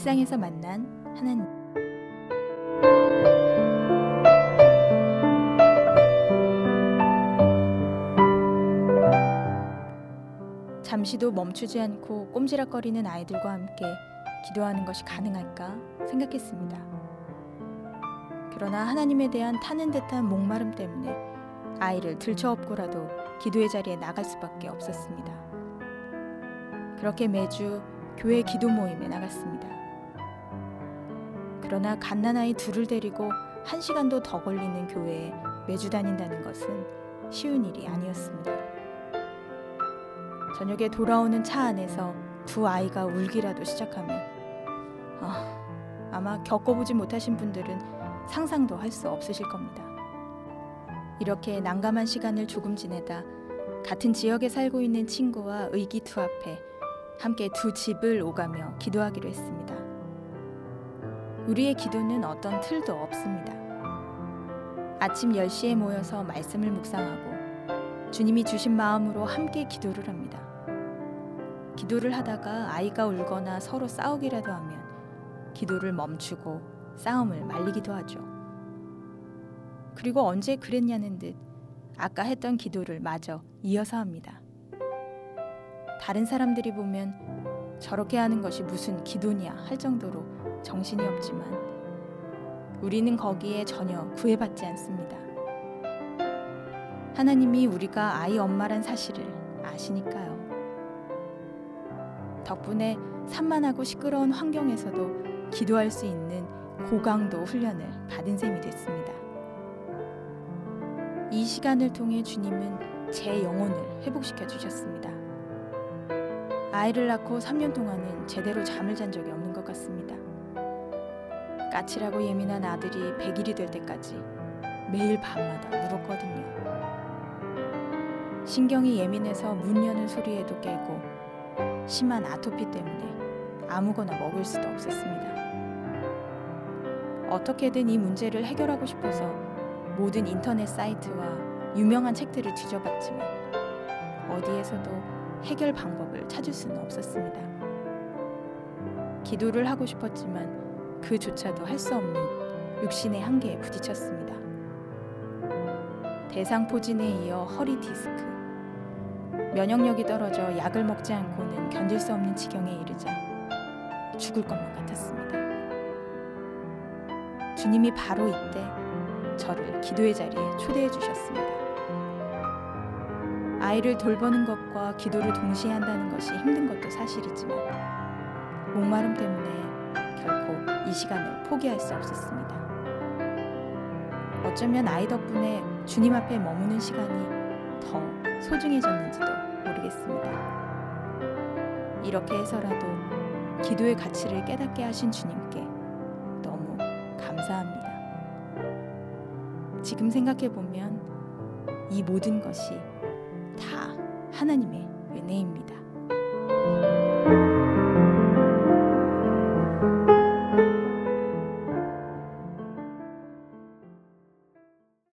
일상에서 만난 하나님. 잠시도 멈추지 않고 꼼지락거리는 아이들과 함께 기도하는 것이 가능할까 생각했습니다. 그러나 하나님에 대한 타는 듯한 목마름 때문에 아이를 들쳐업고라도 기도의 자리에 나갈 수밖에 없었습니다. 그렇게 매주 교회 기도 모임에 나갔습니다. 그러나 갓난아이 둘을 데리고 한 시간도 더 걸리는 교회에 매주 다닌다는 것은 쉬운 일이 아니었습니다. 저녁에 돌아오는 차 안에서 두 아이가 울기라도 시작하면 아, 아마 겪어보지 못하신 분들은 상상도 할 수 없으실 겁니다. 이렇게 난감한 시간을 조금 지내다 같은 지역에 살고 있는 친구와 의기투합해 함께 두 집을 오가며 기도하기로 했습니다. 우리의 기도는 어떤 틀도 없습니다. 아침 10시에 모여서 말씀을 묵상하고 주님이 주신 마음으로 함께 기도를 합니다. 기도를 하다가 아이가 울거나 서로 싸우기라도 하면 기도를 멈추고 싸움을 말리기도 하죠. 그리고 언제 그랬냐는 듯 아까 했던 기도를 마저 이어서 합니다. 다른 사람들이 보면 저렇게 하는 것이 무슨 기도냐 할 정도로 정신이 없지만 우리는 거기에 전혀 구애받지 않습니다. 하나님이 우리가 아이 엄마란 사실을 아시니까요. 덕분에 산만하고 시끄러운 환경에서도 기도할 수 있는 고강도 훈련을 받은 셈이 됐습니다. 이 시간을 통해 주님은 제 영혼을 회복시켜 주셨습니다. 아이를 낳고 3년 동안은 제대로 잠을 잔 적이 없는 것 같습니다. 까칠하고 예민한 아들이 100일이 될 때까지 매일 밤마다 울었거든요. 신경이 예민해서 문 여는 소리에도 깨고 심한 아토피 때문에 아무거나 먹을 수도 없었습니다. 어떻게든 이 문제를 해결하고 싶어서 모든 인터넷 사이트와 유명한 책들을 뒤져봤지만 어디에서도 해결 방법을 찾을 수는 없었습니다. 기도를 하고 싶었지만 그조차도 할 수 없는 육신의 한계에 부딪혔습니다. 대상포진에 이어 허리 디스크, 면역력이 떨어져 약을 먹지 않고는 견딜 수 없는 지경에 이르자 죽을 것만 같았습니다. 주님이 바로 이때 저를 기도의 자리에 초대해 주셨습니다. 아이를 돌보는 것과 기도를 동시에 한다는 것이 힘든 것도 사실이지만 목마름 때문에 결코 이 시간을 포기할 수 없었습니다. 어쩌면 아이 덕분에 주님 앞에 머무는 시간이 더 소중해졌는지도 모르겠습니다. 이렇게 해서라도 기도의 가치를 깨닫게 하신 주님께 너무 감사합니다. 지금 생각해 보면 이 모든 것이 다 하나님의 은혜입니다.